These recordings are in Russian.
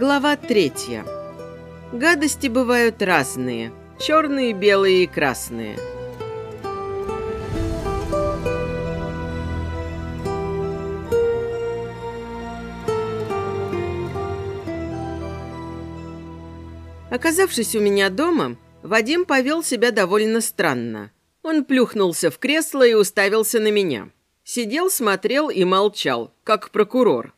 Глава третья. Гадости бывают разные. Черные, белые и красные. Оказавшись у меня дома, Вадим повел себя довольно странно. Он плюхнулся в кресло и уставился на меня. Сидел, смотрел и молчал, как прокурор.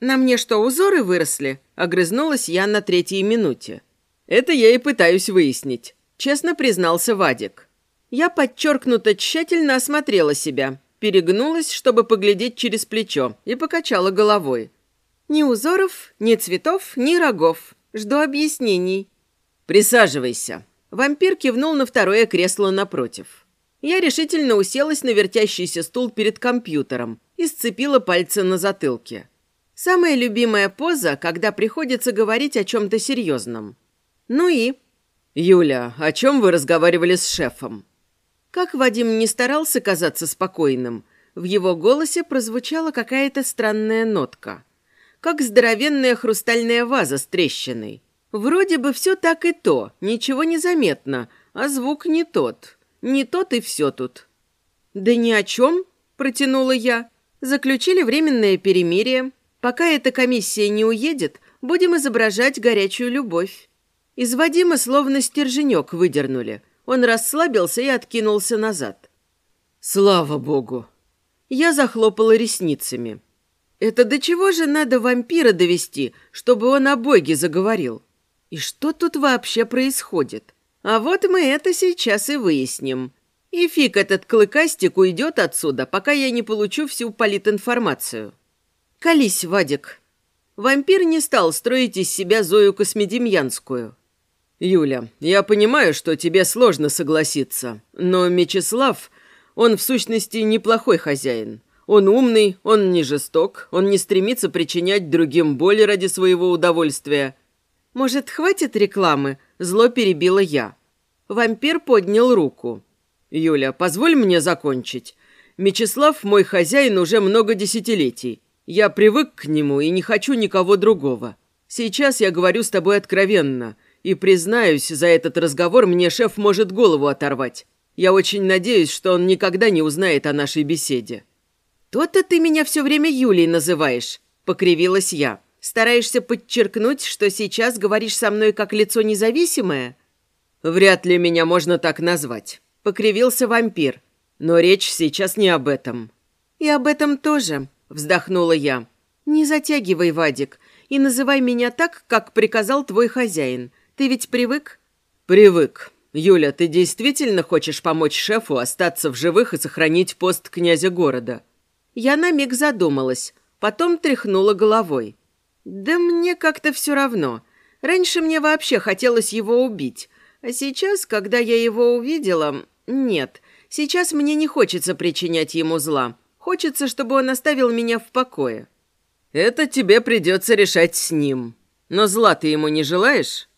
«На мне что, узоры выросли?» – огрызнулась я на третьей минуте. «Это я и пытаюсь выяснить», – честно признался Вадик. Я подчеркнуто тщательно осмотрела себя, перегнулась, чтобы поглядеть через плечо, и покачала головой. «Ни узоров, ни цветов, ни рогов. Жду объяснений». «Присаживайся». Вампир кивнул на второе кресло напротив. Я решительно уселась на вертящийся стул перед компьютером и сцепила пальцы на затылке. Самая любимая поза, когда приходится говорить о чем-то серьезном. Ну и... «Юля, о чем вы разговаривали с шефом?» Как Вадим не старался казаться спокойным, в его голосе прозвучала какая-то странная нотка. Как здоровенная хрустальная ваза с трещиной. Вроде бы все так и то, ничего не заметно, а звук не тот. Не тот и все тут. «Да ни о чем», – протянула я. Заключили временное перемирие, Пока эта комиссия не уедет, будем изображать горячую любовь. Из Вадима словно стерженек выдернули. Он расслабился и откинулся назад. «Слава богу!» Я захлопала ресницами. «Это до чего же надо вампира довести, чтобы он о боге заговорил? И что тут вообще происходит? А вот мы это сейчас и выясним. И фиг этот клыкастик уйдет отсюда, пока я не получу всю политинформацию». «Колись, Вадик!» Вампир не стал строить из себя Зою Космедемьянскую. «Юля, я понимаю, что тебе сложно согласиться, но Мечислав, он в сущности неплохой хозяин. Он умный, он не жесток, он не стремится причинять другим боли ради своего удовольствия. Может, хватит рекламы?» Зло перебила я. Вампир поднял руку. «Юля, позволь мне закончить. Мечислав мой хозяин уже много десятилетий. Я привык к нему и не хочу никого другого. Сейчас я говорю с тобой откровенно. И, признаюсь, за этот разговор мне шеф может голову оторвать. Я очень надеюсь, что он никогда не узнает о нашей беседе». «То-то ты меня все время Юлей называешь», — покривилась я. «Стараешься подчеркнуть, что сейчас говоришь со мной как лицо независимое?» «Вряд ли меня можно так назвать», — покривился вампир. «Но речь сейчас не об этом». «И об этом тоже», Вздохнула я. «Не затягивай, Вадик, и называй меня так, как приказал твой хозяин. Ты ведь привык?» «Привык. Юля, ты действительно хочешь помочь шефу остаться в живых и сохранить пост князя города?» Я на миг задумалась, потом тряхнула головой. «Да мне как-то все равно. Раньше мне вообще хотелось его убить, а сейчас, когда я его увидела... Нет, сейчас мне не хочется причинять ему зла. Хочется, чтобы он оставил меня в покое. Это тебе придется решать с ним. Но зла ты ему не желаешь?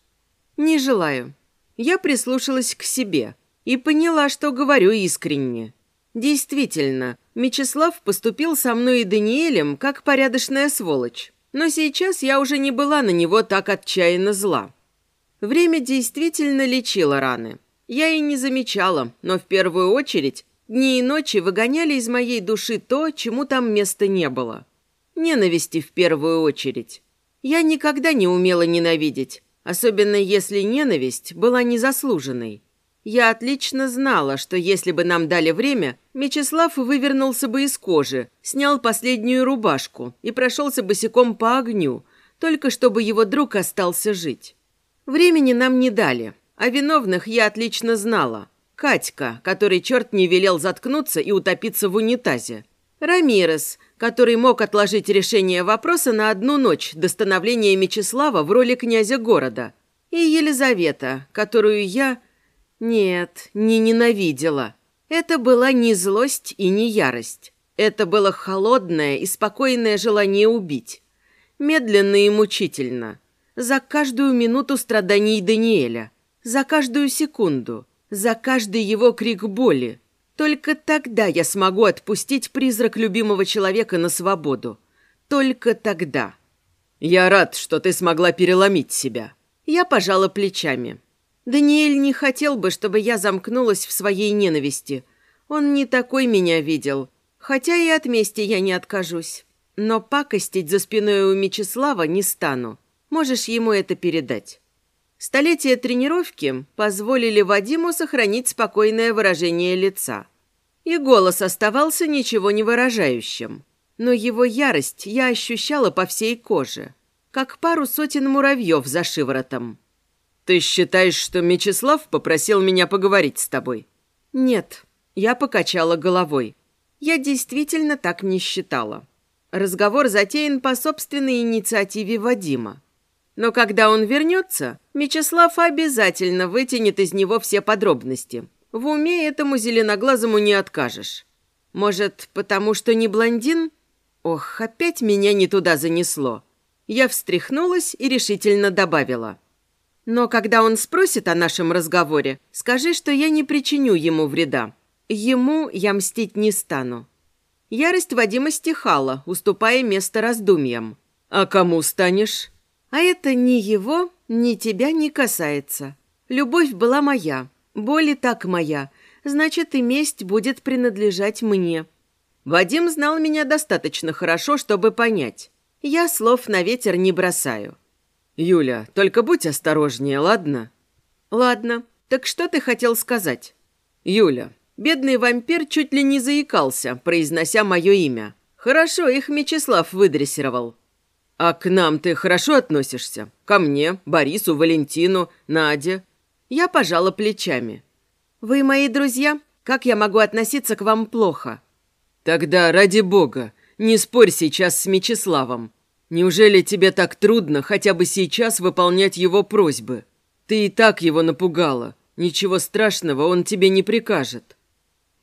Не желаю. Я прислушалась к себе и поняла, что говорю искренне. Действительно, Мечислав поступил со мной и Даниэлем как порядочная сволочь. Но сейчас я уже не была на него так отчаянно зла. Время действительно лечило раны. Я и не замечала, но в первую очередь Дни и ночи выгоняли из моей души то, чему там места не было. Ненависти в первую очередь. Я никогда не умела ненавидеть, особенно если ненависть была незаслуженной. Я отлично знала, что если бы нам дали время, Мечислав вывернулся бы из кожи, снял последнюю рубашку и прошелся босиком по огню, только чтобы его друг остался жить. Времени нам не дали, а виновных я отлично знала – Катька, который черт не велел заткнуться и утопиться в унитазе. Рамирес, который мог отложить решение вопроса на одну ночь до становления Мечислава в роли князя города. И Елизавета, которую я... Нет, не ненавидела. Это была не злость и не ярость. Это было холодное и спокойное желание убить. Медленно и мучительно. За каждую минуту страданий Даниэля. За каждую секунду – за каждый его крик боли. Только тогда я смогу отпустить призрак любимого человека на свободу. Только тогда. «Я рад, что ты смогла переломить себя». Я пожала плечами. Даниэль не хотел бы, чтобы я замкнулась в своей ненависти. Он не такой меня видел. Хотя и от мести я не откажусь. Но пакостить за спиной у Мечислава не стану. Можешь ему это передать. Столетия тренировки позволили Вадиму сохранить спокойное выражение лица. И голос оставался ничего не выражающим. Но его ярость я ощущала по всей коже, как пару сотен муравьев за шиворотом. «Ты считаешь, что Мечислав попросил меня поговорить с тобой?» «Нет», — я покачала головой. «Я действительно так не считала. Разговор затеян по собственной инициативе Вадима. Но когда он вернется, Мечислав обязательно вытянет из него все подробности. В уме этому зеленоглазому не откажешь. Может, потому что не блондин? Ох, опять меня не туда занесло. Я встряхнулась и решительно добавила. Но когда он спросит о нашем разговоре, скажи, что я не причиню ему вреда. Ему я мстить не стану. Ярость Вадима стихала, уступая место раздумьям. «А кому станешь?» А это ни его, ни тебя не касается. Любовь была моя, боль и так моя, значит, и месть будет принадлежать мне. Вадим знал меня достаточно хорошо, чтобы понять. Я слов на ветер не бросаю. «Юля, только будь осторожнее, ладно?» «Ладно. Так что ты хотел сказать?» «Юля, бедный вампир чуть ли не заикался, произнося мое имя. Хорошо, их Мечислав выдрессировал. «А к нам ты хорошо относишься? Ко мне, Борису, Валентину, Наде?» Я пожала плечами. «Вы мои друзья? Как я могу относиться к вам плохо?» «Тогда, ради бога, не спорь сейчас с Мечиславом. Неужели тебе так трудно хотя бы сейчас выполнять его просьбы? Ты и так его напугала. Ничего страшного он тебе не прикажет».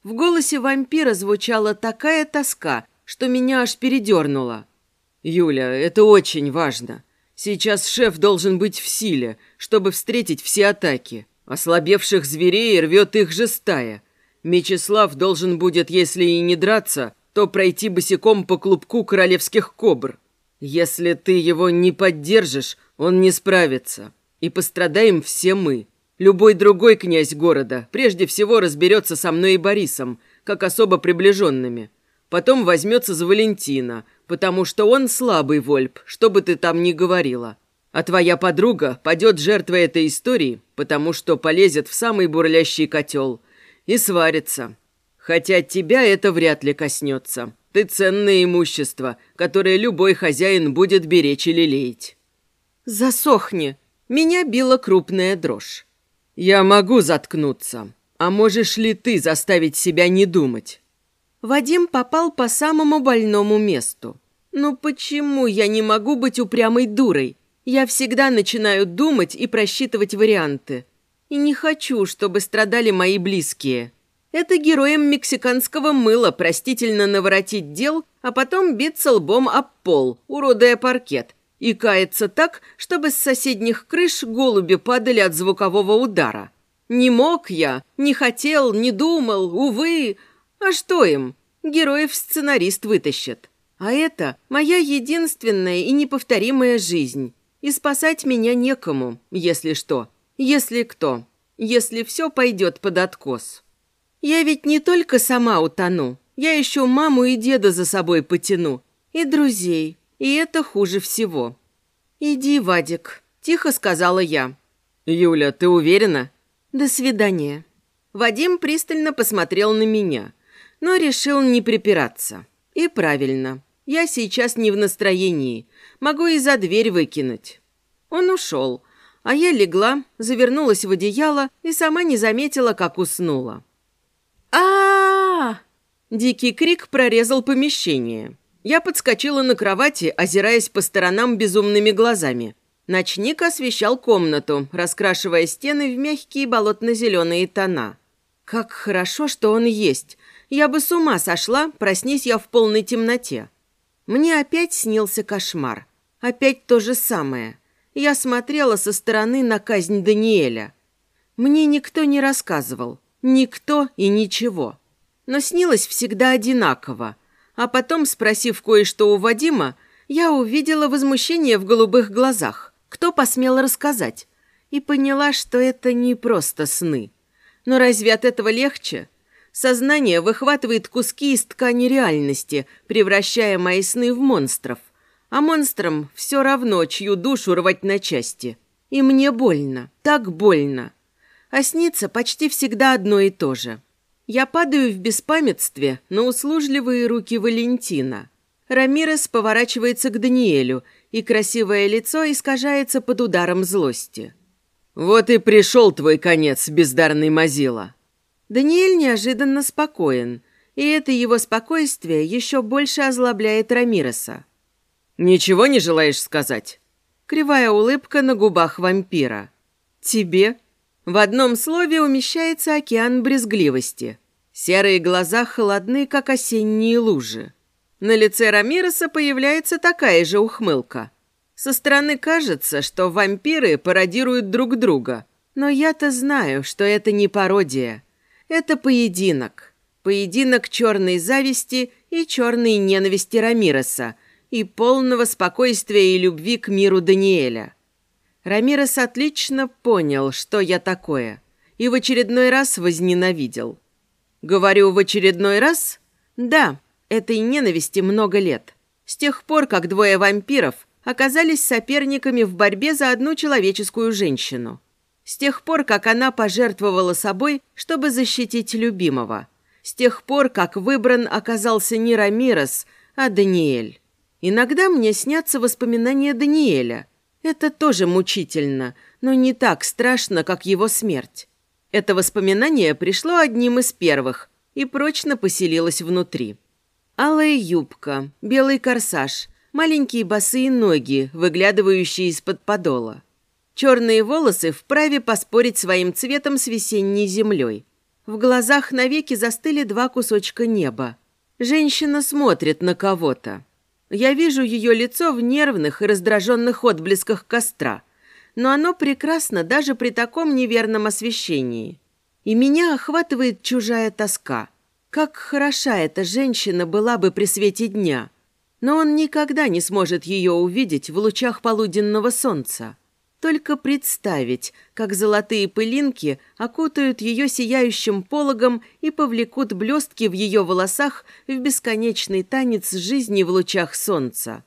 В голосе вампира звучала такая тоска, что меня аж передернуло. «Юля, это очень важно. Сейчас шеф должен быть в силе, чтобы встретить все атаки. Ослабевших зверей рвет их же стая. Мечислав должен будет, если и не драться, то пройти босиком по клубку королевских кобр. Если ты его не поддержишь, он не справится. И пострадаем все мы. Любой другой князь города прежде всего разберется со мной и Борисом, как особо приближенными. Потом возьмется за Валентина, потому что он слабый вольп, что бы ты там ни говорила. А твоя подруга падет жертвой этой истории, потому что полезет в самый бурлящий котел и сварится. Хотя тебя это вряд ли коснется. Ты ценное имущество, которое любой хозяин будет беречь и лелеять. Засохни. Меня била крупная дрожь. Я могу заткнуться. А можешь ли ты заставить себя не думать? Вадим попал по самому больному месту. «Ну почему я не могу быть упрямой дурой? Я всегда начинаю думать и просчитывать варианты. И не хочу, чтобы страдали мои близкие. Это героям мексиканского мыла простительно наворотить дел, а потом биться лбом об пол, уродая паркет, и каяться так, чтобы с соседних крыш голуби падали от звукового удара. Не мог я, не хотел, не думал, увы, а что им? Героев сценарист вытащит. А это моя единственная и неповторимая жизнь. И спасать меня некому, если что. Если кто. Если все пойдет под откос. Я ведь не только сама утону. Я еще маму и деда за собой потяну. И друзей. И это хуже всего. «Иди, Вадик», – тихо сказала я. «Юля, ты уверена?» «До свидания». Вадим пристально посмотрел на меня – но решил не припираться. И правильно. Я сейчас не в настроении. Могу и за дверь выкинуть. Он ушел, а я легла, завернулась в одеяло и сама не заметила, как уснула. а, Дикий крик прорезал помещение. Я подскочила на кровати, озираясь по сторонам безумными глазами. Ночник освещал комнату, раскрашивая стены в мягкие болотно-зеленые тона. Как хорошо, что он есть, я бы с ума сошла, проснись я в полной темноте. Мне опять снился кошмар. Опять то же самое. Я смотрела со стороны на казнь Даниэля. Мне никто не рассказывал. Никто и ничего. Но снилось всегда одинаково. А потом, спросив кое-что у Вадима, Я увидела возмущение в голубых глазах. Кто посмел рассказать? И поняла, что это не просто сны. Но разве от этого легче? Сознание выхватывает куски из ткани реальности, превращая мои сны в монстров. А монстрам все равно, чью душу рвать на части. И мне больно, так больно. А снится почти всегда одно и то же. Я падаю в беспамятстве на услужливые руки Валентина. Рамирес поворачивается к Даниэлю, и красивое лицо искажается под ударом злости. «Вот и пришел твой конец, бездарный Мазила!» Даниэль неожиданно спокоен, и это его спокойствие еще больше озлобляет Рамиреса. «Ничего не желаешь сказать?» Кривая улыбка на губах вампира. «Тебе?» В одном слове умещается океан брезгливости. Серые глаза холодны, как осенние лужи. На лице Рамиреса появляется такая же ухмылка. Со стороны кажется, что вампиры пародируют друг друга. Но я-то знаю, что это не пародия. Это поединок. Поединок черной зависти и черной ненависти Рамиреса и полного спокойствия и любви к миру Даниэля. Рамирес отлично понял, что я такое, и в очередной раз возненавидел. Говорю, в очередной раз? Да, этой ненависти много лет. С тех пор, как двое вампиров оказались соперниками в борьбе за одну человеческую женщину. С тех пор, как она пожертвовала собой, чтобы защитить любимого. С тех пор, как выбран оказался не Рамирес, а Даниэль. Иногда мне снятся воспоминания Даниэля. Это тоже мучительно, но не так страшно, как его смерть. Это воспоминание пришло одним из первых и прочно поселилось внутри. Алая юбка, белый корсаж, маленькие босые ноги, выглядывающие из-под подола. Черные волосы вправе поспорить своим цветом с весенней землей. В глазах навеки застыли два кусочка неба. Женщина смотрит на кого-то. Я вижу ее лицо в нервных и раздраженных отблесках костра, но оно прекрасно даже при таком неверном освещении. И меня охватывает чужая тоска – как хороша эта женщина была бы при свете дня. Но он никогда не сможет ее увидеть в лучах полуденного солнца. Только представить, как золотые пылинки окутают ее сияющим пологом и повлекут блестки в ее волосах в бесконечный танец жизни в лучах солнца.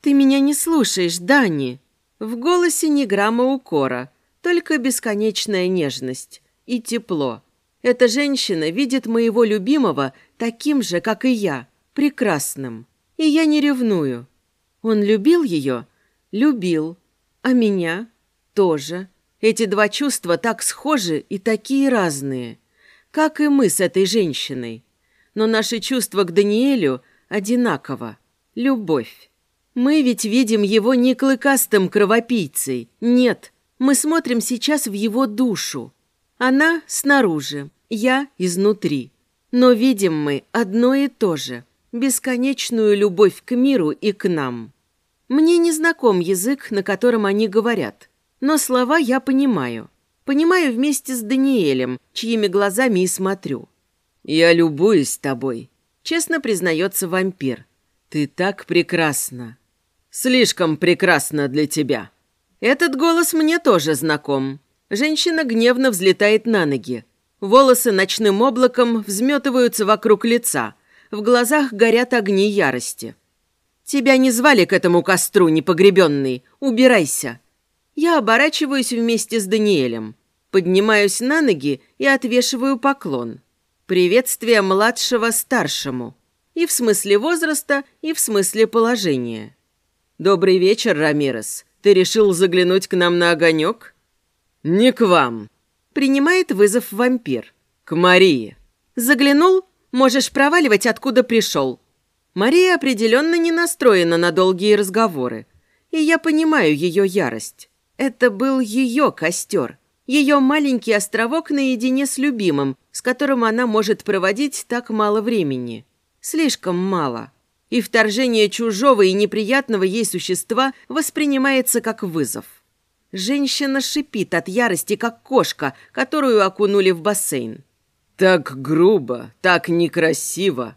«Ты меня не слушаешь, Дани!» В голосе ни грамма укора, только бесконечная нежность и тепло – эта женщина видит моего любимого таким же, как и я, прекрасным. И я не ревную. Он любил ее? Любил. А меня? Тоже. Эти два чувства так схожи и такие разные. Как и мы с этой женщиной. Но наши чувства к Даниэлю одинаково. Любовь. Мы ведь видим его не клыкастым кровопийцей. Нет, мы смотрим сейчас в его душу. Она снаружи, я изнутри. Но видим мы одно и то же – бесконечную любовь к миру и к нам. Мне не знаком язык, на котором они говорят, но слова я понимаю. Понимаю вместе с Даниэлем, чьими глазами и смотрю. «Я любуюсь тобой», – честно признается вампир. «Ты так прекрасна. Слишком прекрасна для тебя». Этот голос мне тоже знаком. Женщина гневно взлетает на ноги. Волосы ночным облаком взметываются вокруг лица. В глазах горят огни ярости. «Тебя не звали к этому костру, непогребенный. Убирайся!» Я оборачиваюсь вместе с Даниэлем. Поднимаюсь на ноги и отвешиваю поклон. Приветствие младшего старшему. И в смысле возраста, и в смысле положения. «Добрый вечер, Рамирес. Ты решил заглянуть к нам на огонек?» «Не к вам», — принимает вызов вампир. «К Марии». «Заглянул? Можешь проваливать, откуда пришел». Мария определенно не настроена на долгие разговоры. И я понимаю ее ярость. Это был ее костер. Ее маленький островок наедине с любимым, с которым она может проводить так мало времени. Слишком мало. И вторжение чужого и неприятного ей существа воспринимается как вызов. Женщина шипит от ярости, как кошка, которую окунули в бассейн. «Так грубо, так некрасиво!»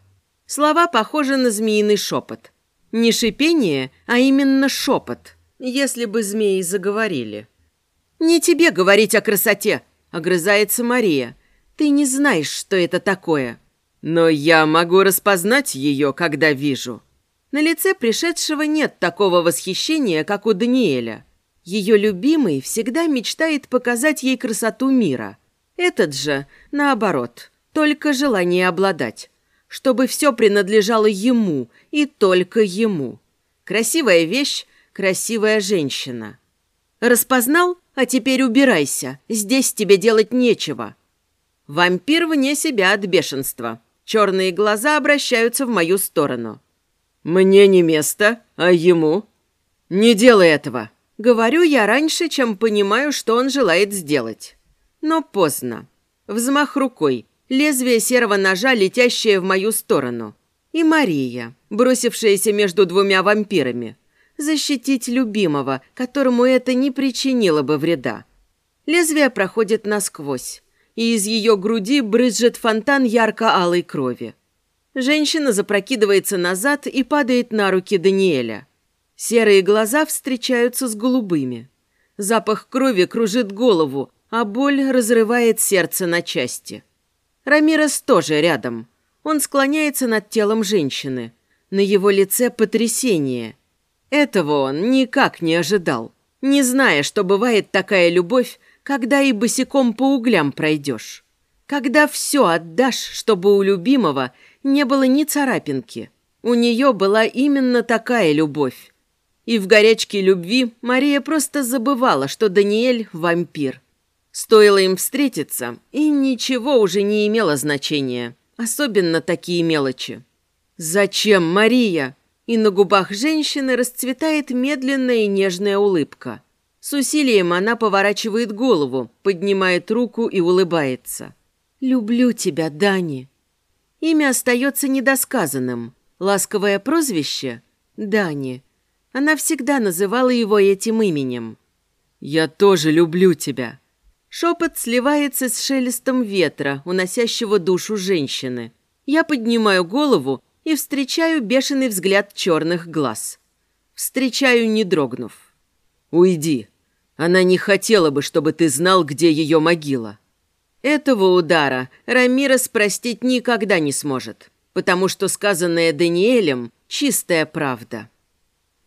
Слова похожи на змеиный шепот. Не шипение, а именно шепот, если бы змеи заговорили. «Не тебе говорить о красоте!» – огрызается Мария. «Ты не знаешь, что это такое». «Но я могу распознать ее, когда вижу». На лице пришедшего нет такого восхищения, как у Даниэля. Ее любимый всегда мечтает показать ей красоту мира. Этот же, наоборот, только желание обладать. Чтобы все принадлежало ему и только ему. Красивая вещь, красивая женщина. Распознал? А теперь убирайся. Здесь тебе делать нечего. Вампир вне себя от бешенства. Черные глаза обращаются в мою сторону. «Мне не место, а ему?» «Не делай этого!» Говорю я раньше, чем понимаю, что он желает сделать. Но поздно. Взмах рукой, лезвие серого ножа, летящее в мою сторону. И Мария, бросившаяся между двумя вампирами. Защитить любимого, которому это не причинило бы вреда. Лезвие проходит насквозь, и из ее груди брызжет фонтан ярко-алой крови. Женщина запрокидывается назад и падает на руки Даниэля. Серые глаза встречаются с голубыми. Запах крови кружит голову, а боль разрывает сердце на части. Рамирес тоже рядом. Он склоняется над телом женщины. На его лице потрясение. Этого он никак не ожидал, не зная, что бывает такая любовь, когда и босиком по углям пройдешь. Когда все отдашь, чтобы у любимого не было ни царапинки. У нее была именно такая любовь. И в горячке любви Мария просто забывала, что Даниэль – вампир. Стоило им встретиться, и ничего уже не имело значения. Особенно такие мелочи. «Зачем, Мария?» И на губах женщины расцветает медленная и нежная улыбка. С усилием она поворачивает голову, поднимает руку и улыбается. «Люблю тебя, Дани». Имя остается недосказанным. Ласковое прозвище – Дани. Она всегда называла его этим именем. «Я тоже люблю тебя». Шепот сливается с шелестом ветра, уносящего душу женщины. Я поднимаю голову и встречаю бешеный взгляд черных глаз. Встречаю, не дрогнув. «Уйди. Она не хотела бы, чтобы ты знал, где ее могила». Этого удара Рамирес простить никогда не сможет, потому что сказанное Даниэлем – чистая правда.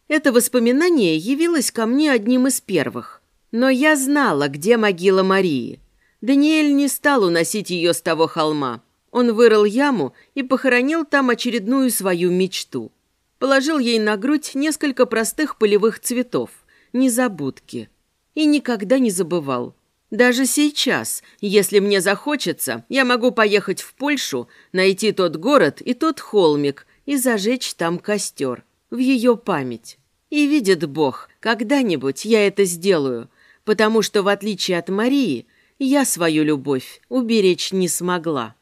Это воспоминание явилось ко мне одним из первых, но я знала, где могила Марии. Даниэль не стал уносить ее с того холма. Он вырыл яму и похоронил там очередную свою мечту. Положил ей на грудь несколько простых полевых цветов, незабудки. И никогда не забывал – даже сейчас, если мне захочется, я могу поехать в Польшу, найти тот город и тот холмик и зажечь там костер в ее память. И видит Бог, когда-нибудь я это сделаю, потому что, в отличие от Марии, я свою любовь уберечь не смогла.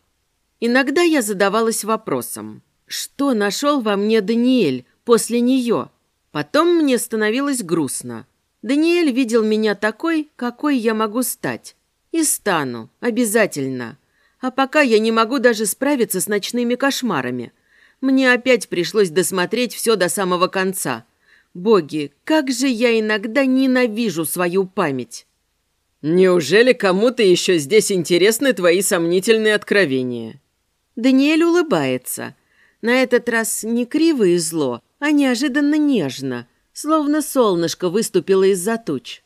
Иногда я задавалась вопросом, что нашел во мне Даниэль после нее? Потом мне становилось грустно – Даниэль видел меня такой, какой я могу стать. И стану, обязательно. А пока я не могу даже справиться с ночными кошмарами. Мне опять пришлось досмотреть все до самого конца. Боги, как же я иногда ненавижу свою память. Неужели кому-то еще здесь интересны твои сомнительные откровения? Даниэль улыбается. На этот раз не криво и зло, а неожиданно нежно – словно солнышко выступило из-за туч.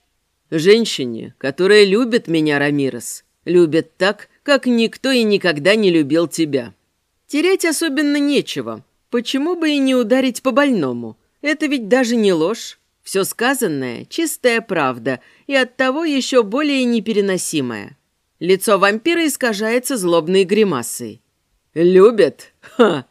«Женщине, которая любит меня, Рамирес, любит так, как никто и никогда не любил тебя. Терять особенно нечего. Почему бы и не ударить по больному? Это ведь даже не ложь. Все сказанное – чистая правда и оттого еще более непереносимая. Лицо вампира искажается злобной гримасой. «Любит? Ха!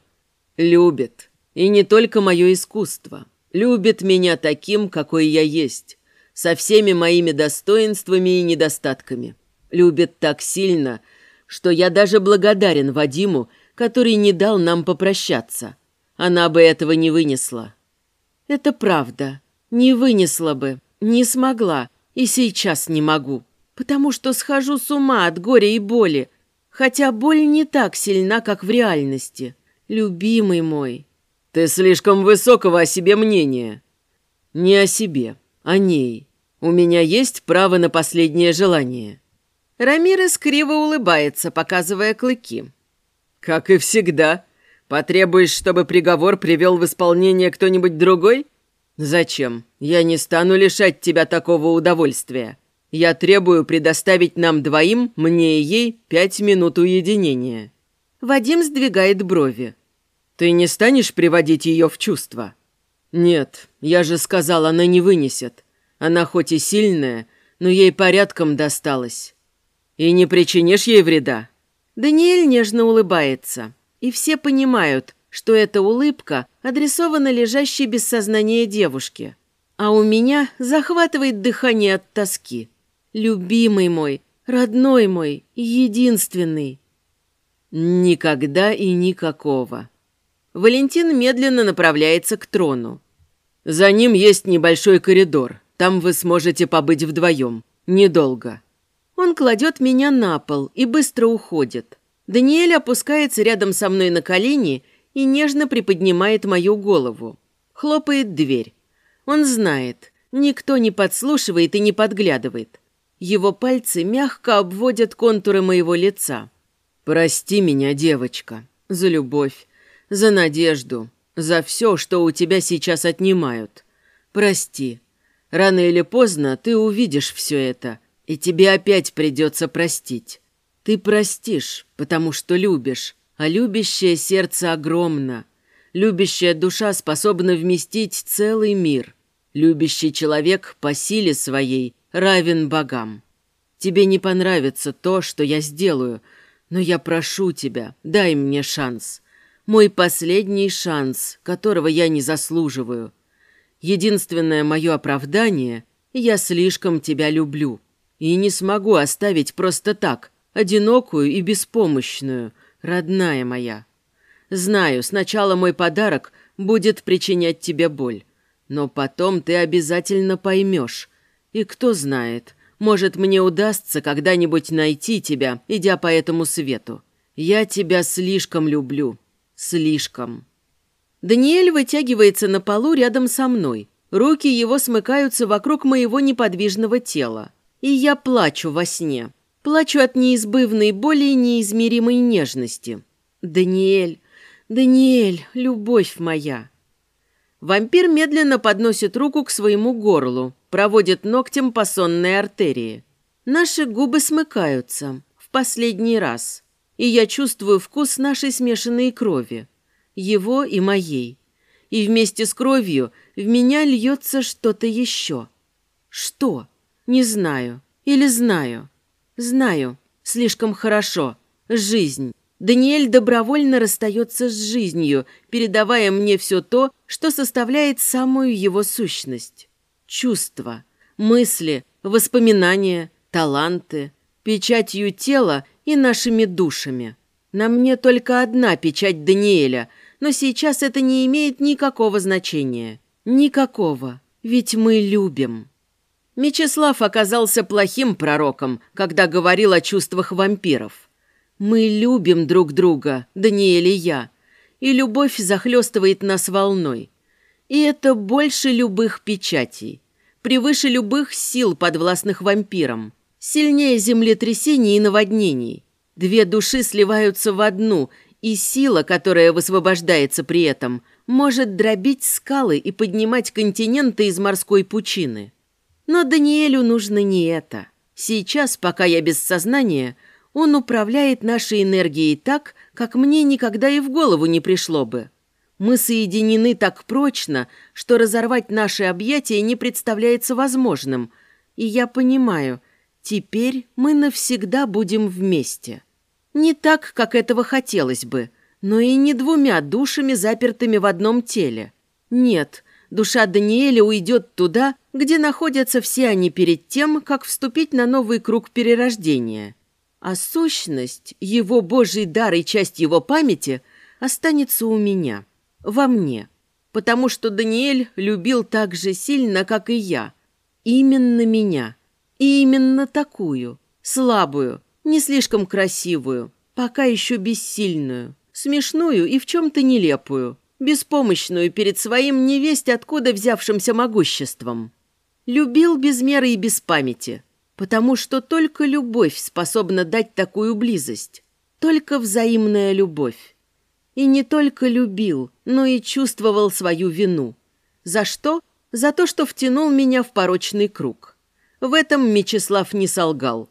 Любит. И не только мое искусство. Любит меня таким, какой я есть, со всеми моими достоинствами и недостатками. Любит так сильно, что я даже благодарен Вадиму, который не дал нам попрощаться. Она бы этого не вынесла. Это правда. Не вынесла бы, не смогла, и сейчас не могу, потому что схожу с ума от горя и боли, хотя боль не так сильна, как в реальности. Любимый мой, «Ты слишком высокого о себе мнения». «Не о себе, о ней. У меня есть право на последнее желание». Рамирес криво улыбается, показывая клыки. «Как и всегда. Потребуешь, чтобы приговор привел в исполнение кто-нибудь другой? Зачем? Я не стану лишать тебя такого удовольствия. Я требую предоставить нам двоим, мне и ей, пять минут уединения». Вадим сдвигает брови. «Ты не станешь приводить ее в чувство?» «Нет, я же сказал, она не вынесет. Она хоть и сильная, но ей порядком досталось. И не причинишь ей вреда?» Даниэль нежно улыбается, и все понимают, что эта улыбка адресована лежащей без сознания девушке. А у меня захватывает дыхание от тоски. Любимый мой, родной мой, единственный. Никогда и никакого. Валентин медленно направляется к трону. За ним есть небольшой коридор. Там вы сможете побыть вдвоем. Недолго. Он кладет меня на пол и быстро уходит. Даниэль опускается рядом со мной на колени и нежно приподнимает мою голову. Хлопает дверь. Он знает, никто не подслушивает и не подглядывает. Его пальцы мягко обводят контуры моего лица. «Прости меня, девочка, за любовь, за надежду, за все, что у тебя сейчас отнимают. Прости. Рано или поздно ты увидишь все это, и тебе опять придется простить. Ты простишь, потому что любишь, а любящее сердце огромно. Любящая душа способна вместить целый мир. Любящий человек по силе своей равен богам. Тебе не понравится то, что я сделаю, но я прошу тебя, дай мне шанс. Мой последний шанс, которого я не заслуживаю. Единственное мое оправдание – я слишком тебя люблю. И не смогу оставить просто так, одинокую и беспомощную, родная моя. Знаю, сначала мой подарок будет причинять тебе боль, но потом ты обязательно поймешь. И кто знает, может, мне удастся когда-нибудь найти тебя, идя по этому свету. Я тебя слишком люблю. Слишком. Даниэль вытягивается на полу рядом со мной. Руки его смыкаются вокруг моего неподвижного тела и я плачу во сне. Плачу от неизбывной боли и неизмеримой нежности. Даниэль, Даниэль, любовь моя. Вампир медленно подносит руку к своему горлу, проводит ногтем по сонной артерии. Наши губы смыкаются в последний раз, и я чувствую вкус нашей смешанной крови, его и моей. И вместе с кровью в меня льется что-то еще. Что? Не знаю. Или знаю. Знаю. Слишком хорошо. Жизнь. Даниэль добровольно расстается с жизнью, передавая мне все то, что составляет самую его сущность. Чувства, мысли, воспоминания, таланты, печатью тела и нашими душами. На мне только одна печать Даниэля, но сейчас это не имеет никакого значения. Никакого. Ведь мы любим. Мечислав оказался плохим пророком, когда говорил о чувствах вампиров. Мы любим друг друга, Даниэль и я, и любовь захлестывает нас волной. И это больше любых печатей, превыше любых сил, подвластных вампирам, сильнее землетрясений и наводнений. Две души сливаются в одну, и сила, которая высвобождается при этом, может дробить скалы и поднимать континенты из морской пучины. Но Даниэлю нужно не это. Сейчас, пока я без сознания, он управляет нашей энергией так, как мне никогда и в голову не пришло бы. Мы соединены так прочно, что разорвать наши объятия не представляется возможным. И я понимаю, теперь мы навсегда будем вместе. Не так, как этого хотелось бы, но и не двумя душами, запертыми в одном теле. Нет, душа Даниэля уйдет туда, где находятся все они перед тем, как вступить на новый круг перерождения. А сущность, его божий дар и часть его памяти останется у меня, во мне, потому что Даниэль любил так же сильно, как и я. Именно меня. И именно такую, слабую, не слишком красивую, пока еще бессильную, смешную и в чем-то нелепую, беспомощную перед своим невесть откуда взявшимся могуществом. Любил без меры и без памяти, потому что только любовь способна дать такую близость, только взаимная любовь. И не только любил, но и чувствовал свою вину. За что? За то, что втянул меня в порочный круг. В этом Мечислав не солгал.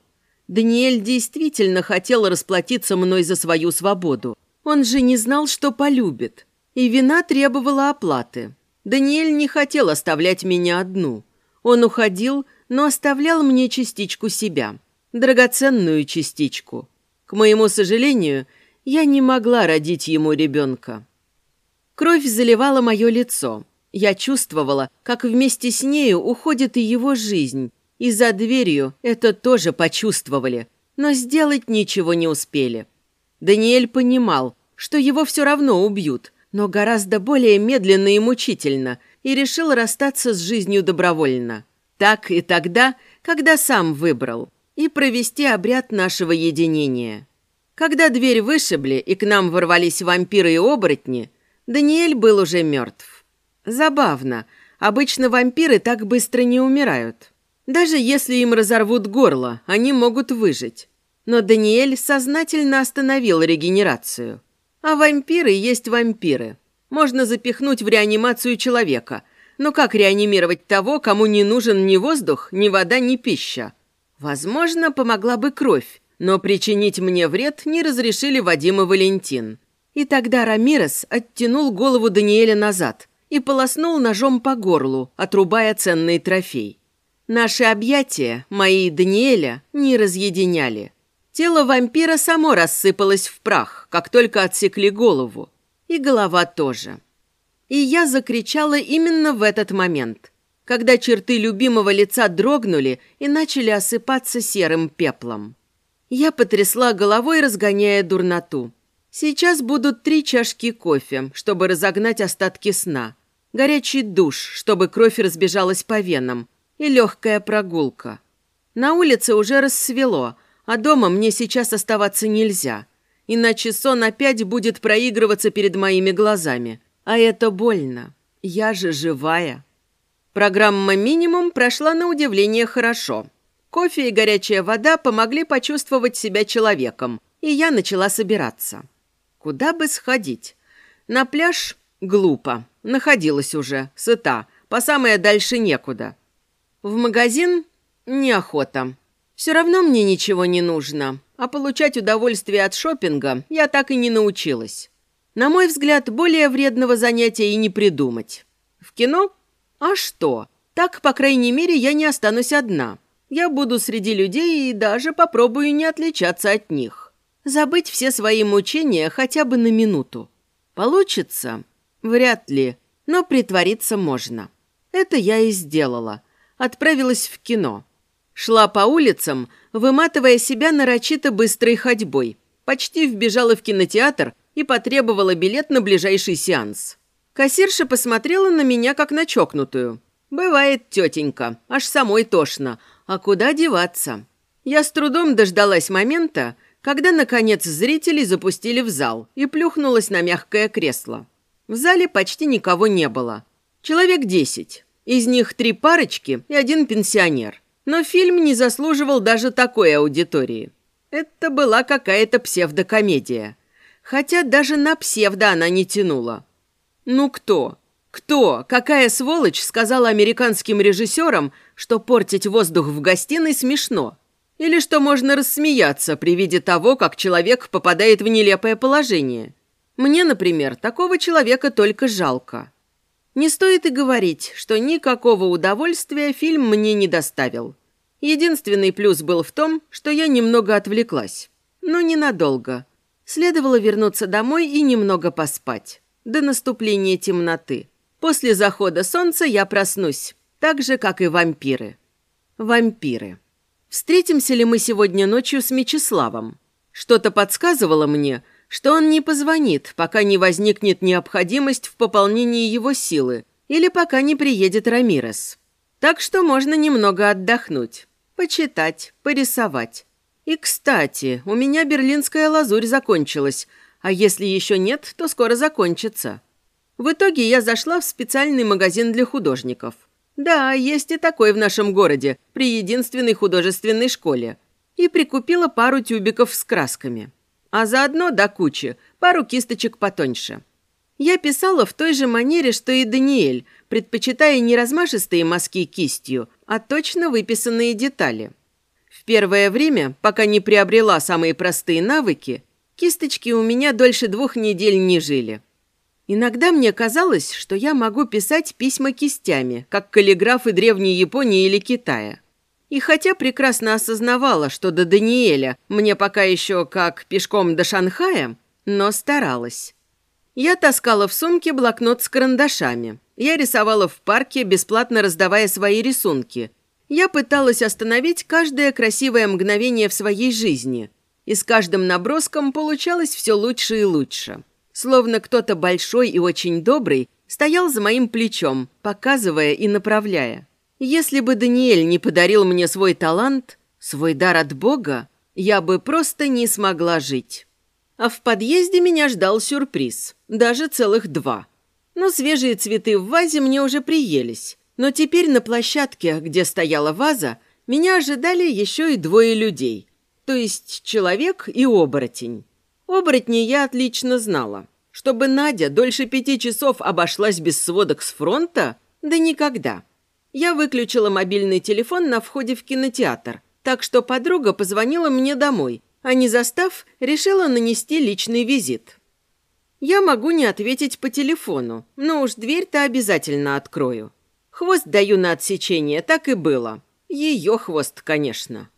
Даниэль действительно хотел расплатиться мной за свою свободу. Он же не знал, что полюбит. И вина требовала оплаты. Даниэль не хотел оставлять меня одну. Он уходил, но оставлял мне частичку себя. Драгоценную частичку. К моему сожалению, я не могла родить ему ребенка. Кровь заливала мое лицо. Я чувствовала, как вместе с нею уходит и его жизнь. И за дверью это тоже почувствовали, но сделать ничего не успели. Даниэль понимал, что его все равно убьют, но гораздо более медленно и мучительно, и решил расстаться с жизнью добровольно. Так и тогда, когда сам выбрал, и провести обряд нашего единения. Когда дверь вышибли и к нам ворвались вампиры и оборотни, Даниэль был уже мертв. Забавно, обычно вампиры так быстро не умирают. Даже если им разорвут горло, они могут выжить. Но Даниэль сознательно остановил регенерацию. А вампиры есть вампиры. Можно запихнуть в реанимацию человека. Но как реанимировать того, кому не нужен ни воздух, ни вода, ни пища? Возможно, помогла бы кровь, но причинить мне вред не разрешили Вадим и Валентин. И тогда Рамирес оттянул голову Даниэля назад и полоснул ножом по горлу, отрубая ценный трофей. Наши объятия, мои и Даниэля, не разъединяли. Тело вампира само рассыпалось в прах, как только отсекли голову. И голова тоже. И я закричала именно в этот момент, когда черты любимого лица дрогнули и начали осыпаться серым пеплом. Я потрясла головой, разгоняя дурноту. Сейчас будут три чашки кофе, чтобы разогнать остатки сна. Горячий душ, чтобы кровь разбежалась по венам. И легкая прогулка. На улице уже рассвело, а дома мне сейчас оставаться нельзя. Иначе сон опять будет проигрываться перед моими глазами. А это больно. Я же живая. Программа «Минимум» прошла на удивление хорошо. Кофе и горячая вода помогли почувствовать себя человеком, и я начала собираться. Куда бы сходить? На пляж? Глупо. Находилась уже, сыта, по самое дальше некуда. В магазин? Неохота. Все равно мне ничего не нужно, а получать удовольствие от шопинга я так и не научилась. На мой взгляд, более вредного занятия и не придумать. В кино? А что? Так, по крайней мере, я не останусь одна. Я буду среди людей и даже попробую не отличаться от них. Забыть все свои мучения хотя бы на минуту. Получится? Вряд ли, но притвориться можно. Это я и сделала. Отправилась в кино. Шла по улицам, выматывая себя нарочито быстрой ходьбой. Почти вбежала в кинотеатр и потребовала билет на ближайший сеанс. Кассирша посмотрела на меня, как на чокнутую. «Бывает, тетенька, аж самой тошно, а куда деваться? Я с трудом дождалась момента, когда, наконец, зрители запустили в зал и плюхнулась на мягкое кресло. В зале почти никого не было. Человек десять. Из них три парочки и один пенсионер. Но фильм не заслуживал даже такой аудитории. Это была какая-то псевдокомедия. Хотя даже на псевдо она не тянула. Ну кто? Кто, какая сволочь сказала американским режиссерам, что портить воздух в гостиной смешно? Или что можно рассмеяться при виде того, как человек попадает в нелепое положение? Мне, например, такого человека только жалко. Не стоит и говорить, что никакого удовольствия фильм мне не доставил. Единственный плюс был в том, что я немного отвлеклась. Но ненадолго. Следовало вернуться домой и немного поспать. До наступления темноты. После захода солнца я проснусь, так же, как и вампиры. Вампиры. Встретимся ли мы сегодня ночью с Мечиславом? Что-то подсказывало мне, что он не позвонит, пока не возникнет необходимость в пополнении его силы или пока не приедет Рамирес. Так что можно немного отдохнуть, почитать, порисовать. И, кстати, у меня берлинская лазурь закончилась, а если еще нет, то скоро закончится. В итоге я зашла в специальный магазин для художников. Да, есть и такой в нашем городе, при единственной художественной школе. И прикупила пару тюбиков с красками. А заодно до кучи пару кисточек потоньше. Я писала в той же манере, что и Даниэль, предпочитая не размашистые мазки кистью, а точно выписанные детали. В первое время, пока не приобрела самые простые навыки, кисточки у меня дольше двух недель не жили. Иногда мне казалось, что я могу писать письма кистями, как каллиграфы древней Японии или Китая. И хотя прекрасно осознавала, что до Даниэля мне пока еще как пешком до Шанхая, но старалась. Я таскала в сумке блокнот с карандашами. Я рисовала в парке, бесплатно раздавая свои рисунки. Я пыталась остановить каждое красивое мгновение в своей жизни. И с каждым наброском получалось все лучше и лучше. Словно кто-то большой и очень добрый стоял за моим плечом, показывая и направляя. Если бы Даниэль не подарил мне свой талант, свой дар от Бога, я бы просто не смогла жить. А в подъезде меня ждал сюрприз, даже целых два. Но свежие цветы в вазе мне уже приелись. Но теперь на площадке, где стояла ваза, меня ожидали еще и двое людей. То есть человек и оборотень. Оборотни я отлично знала. Чтобы Надя дольше пяти часов обошлась без сводок с фронта? Да никогда. Я выключила мобильный телефон на входе в кинотеатр, так что подруга позвонила мне домой а не застав, решила нанести личный визит. Я могу не ответить по телефону, но уж дверь-то обязательно открою. Хвост даю на отсечение, так и было. Ее хвост, конечно.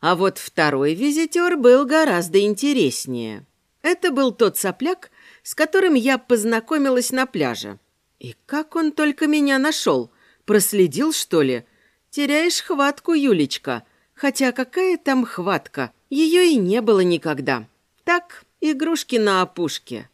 А вот второй визитер был гораздо интереснее. Это был тот сопляк, с которым я познакомилась на пляже. И как он только меня нашел? Проследил, что ли? Теряешь хватку, Юлечка. Хотя какая там хватка? Ее и не было никогда. Так, игрушки на опушке.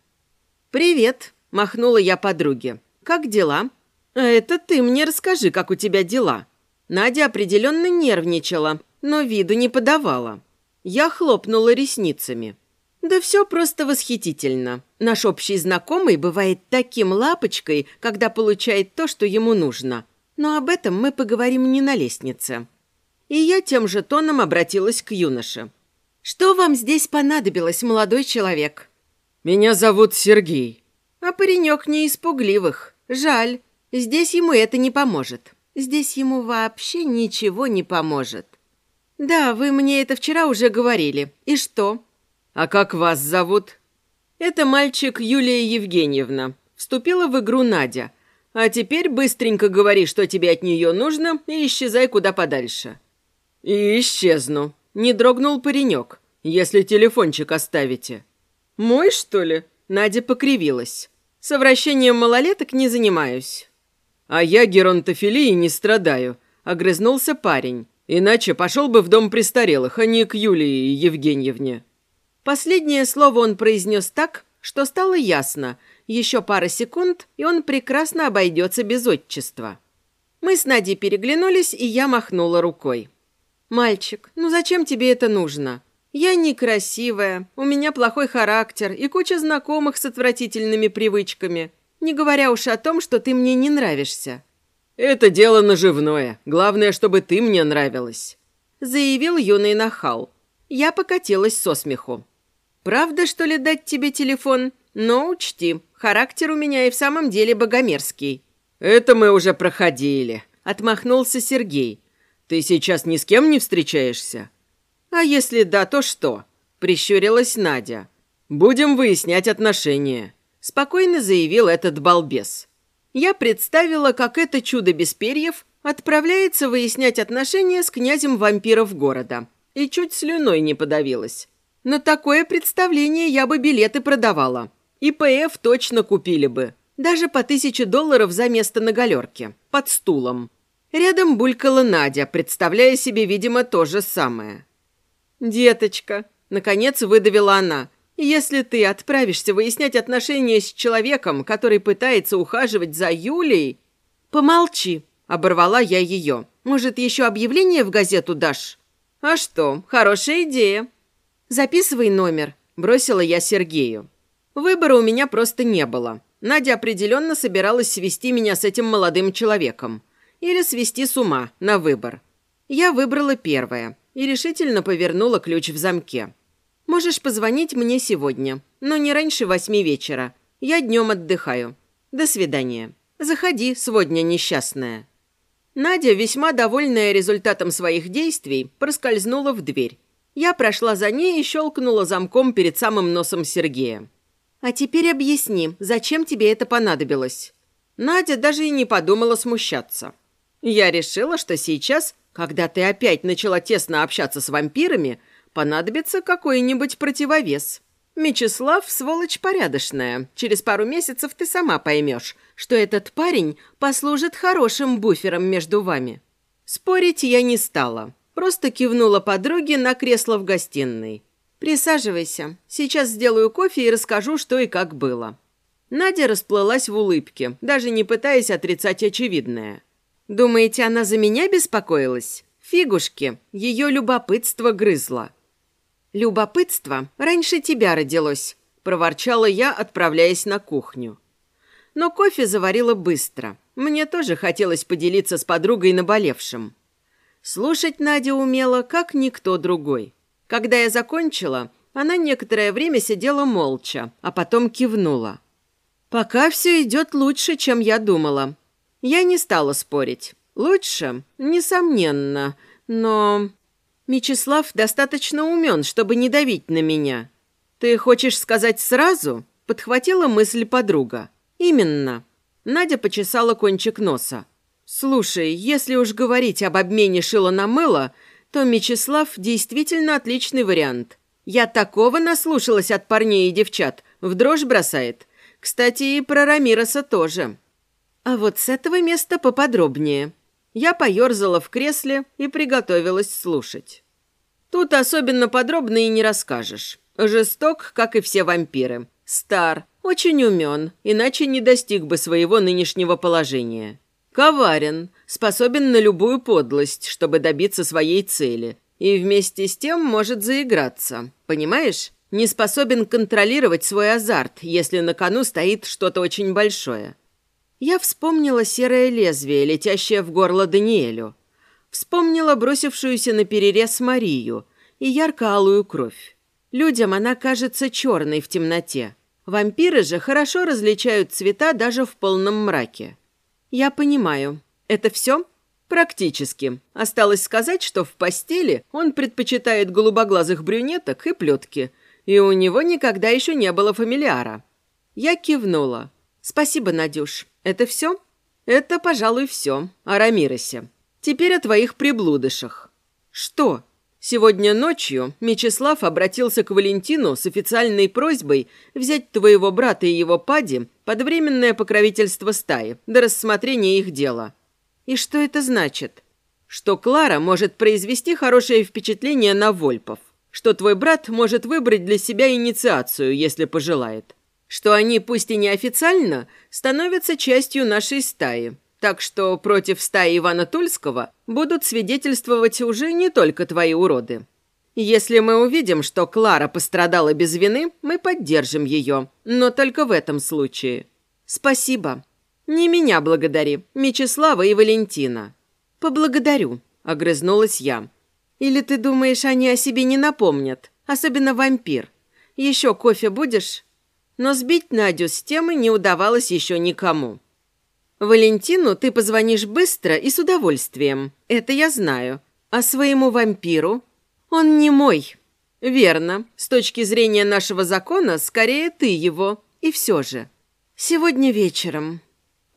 «Привет», – махнула я подруге. «Как дела?» «А это ты мне расскажи, как у тебя дела». Надя определенно нервничала, но виду не подавала. Я хлопнула ресницами. «Да все просто восхитительно. Наш общий знакомый бывает таким лапочкой, когда получает то, что ему нужно. Но об этом мы поговорим не на лестнице». И я тем же тоном обратилась к юноше. «Что вам здесь понадобилось, молодой человек?» «Меня зовут Сергей». «А паренек не испугливых. Жаль. Здесь ему это не поможет. Здесь ему вообще ничего не поможет». «Да, вы мне это вчера уже говорили. И что?» «А как вас зовут?» «Это мальчик Юлия Евгеньевна. Вступила в игру Надя. А теперь быстренько говори, что тебе от нее нужно, и исчезай куда подальше». «И исчезну», не дрогнул паренек. «Если телефончик оставите». «Мой, что ли?» Надя покривилась. «Совращением малолеток не занимаюсь». «А я геронтофилией не страдаю», — огрызнулся парень. «Иначе пошел бы в дом престарелых, а не к Юлии Евгеньевне». Последнее слово он произнес так, что стало ясно. Еще пара секунд, и он прекрасно обойдется без отчества. Мы с Надей переглянулись, и я махнула рукой. «Мальчик, ну зачем тебе это нужно? Я некрасивая, у меня плохой характер и куча знакомых с отвратительными привычками, не говоря уж о том, что ты мне не нравишься». «Это дело наживное. Главное, чтобы ты мне нравилась», — заявил юный нахал. Я покатилась со смеху. «Правда, что ли, дать тебе телефон? Но учти, характер у меня и в самом деле богомерзкий». «Это мы уже проходили», — отмахнулся Сергей. Ты сейчас ни с кем не встречаешься? А если да, то что? Прищурилась Надя. Будем выяснять отношения. Спокойно заявил этот балбес. Я представила, как это чудо без перьев отправляется выяснять отношения с князем вампиров города. И чуть слюной не подавилась. На такое представление я бы билеты продавала. И ПФ точно купили бы. Даже по тысяче долларов за место на галерке. Под стулом. Рядом булькала Надя, представляя себе, видимо, то же самое. «Деточка», — наконец выдавила она, «если ты отправишься выяснять отношения с человеком, который пытается ухаживать за Юлей...» «Помолчи», — оборвала я ее. «Может, еще объявление в газету дашь?» «А что, хорошая идея». «Записывай номер», — бросила я Сергею. Выбора у меня просто не было. Надя определенно собиралась свести меня с этим молодым человеком. Или свести с ума, на выбор. Я выбрала первое и решительно повернула ключ в замке. «Можешь позвонить мне сегодня, но не раньше восьми вечера. Я днем отдыхаю. До свидания. Заходи, сегодня несчастная». Надя, весьма довольная результатом своих действий, проскользнула в дверь. Я прошла за ней и щелкнула замком перед самым носом Сергея. «А теперь объясни, зачем тебе это понадобилось?» Надя даже и не подумала смущаться. Я решила, что сейчас, когда ты опять начала тесно общаться с вампирами, понадобится какой-нибудь противовес. Мечислав – сволочь порядочная. Через пару месяцев ты сама поймешь, что этот парень послужит хорошим буфером между вами. Спорить я не стала. Просто кивнула подруге на кресло в гостиной. «Присаживайся. Сейчас сделаю кофе и расскажу, что и как было». Надя расплылась в улыбке, даже не пытаясь отрицать очевидное. Думаете, она за меня беспокоилась? Фигушки, ее любопытство грызло. «Любопытство раньше тебя родилось», – проворчала я, отправляясь на кухню. Но кофе заварила быстро. Мне тоже хотелось поделиться с подругой наболевшим. Слушать Надя умела, как никто другой. Когда я закончила, она некоторое время сидела молча, а потом кивнула. «Пока все идет лучше, чем я думала. Я не стала спорить. Лучше, несомненно, но... Мечислав достаточно умен, чтобы не давить на меня. Ты хочешь сказать сразу? Подхватила мысль подруга. Именно. Надя почесала кончик носа. Слушай, если уж говорить об обмене шила на мыло, то Мечислав действительно отличный вариант. Я такого наслушалась от парней и девчат. В дрожь бросает. Кстати, и про Рамироса тоже. А вот с этого места поподробнее. Я поерзала в кресле и приготовилась слушать. Тут особенно подробно и не расскажешь. Жесток, как и все вампиры. Стар, очень умен, иначе не достиг бы своего нынешнего положения. Коварен, способен на любую подлость, чтобы добиться своей цели. И вместе с тем может заиграться. Понимаешь? Не способен контролировать свой азарт, если на кону стоит что-то очень большое. Я вспомнила серое лезвие, летящее в горло Даниэлю. Вспомнила бросившуюся на перерез Марию и ярко-алую кровь. Людям она кажется черной в темноте. Вампиры же хорошо различают цвета даже в полном мраке. Я понимаю. Это все? Практически. Осталось сказать, что в постели он предпочитает голубоглазых брюнеток и плетки, и у него никогда еще не было фамилиара. Я кивнула. «Спасибо, Надюш. Это все?» «Это, пожалуй, все. О Рамиросе. Теперь о твоих приблудышах». «Что?» Сегодня ночью Мечислав обратился к Валентину с официальной просьбой взять твоего брата и его пади под временное покровительство стаи до рассмотрения их дела. И что это значит? Что Клара может произвести хорошее впечатление на Вольпов. Что твой брат может выбрать для себя инициацию, если пожелает что они, пусть и неофициально, становятся частью нашей стаи. Так что против стаи Ивана Тульского будут свидетельствовать уже не только твои уроды. Если мы увидим, что Клара пострадала без вины, мы поддержим ее, но только в этом случае. Спасибо. Не меня благодари, Мечислава и Валентина. Поблагодарю, огрызнулась я. Или ты думаешь, они о себе не напомнят, особенно вампир? Еще кофе будешь? но сбить Надю с темы не удавалось еще никому. «Валентину ты позвонишь быстро и с удовольствием. Это я знаю. А своему вампиру? Он не мой». «Верно. С точки зрения нашего закона, скорее ты его. И все же». «Сегодня вечером».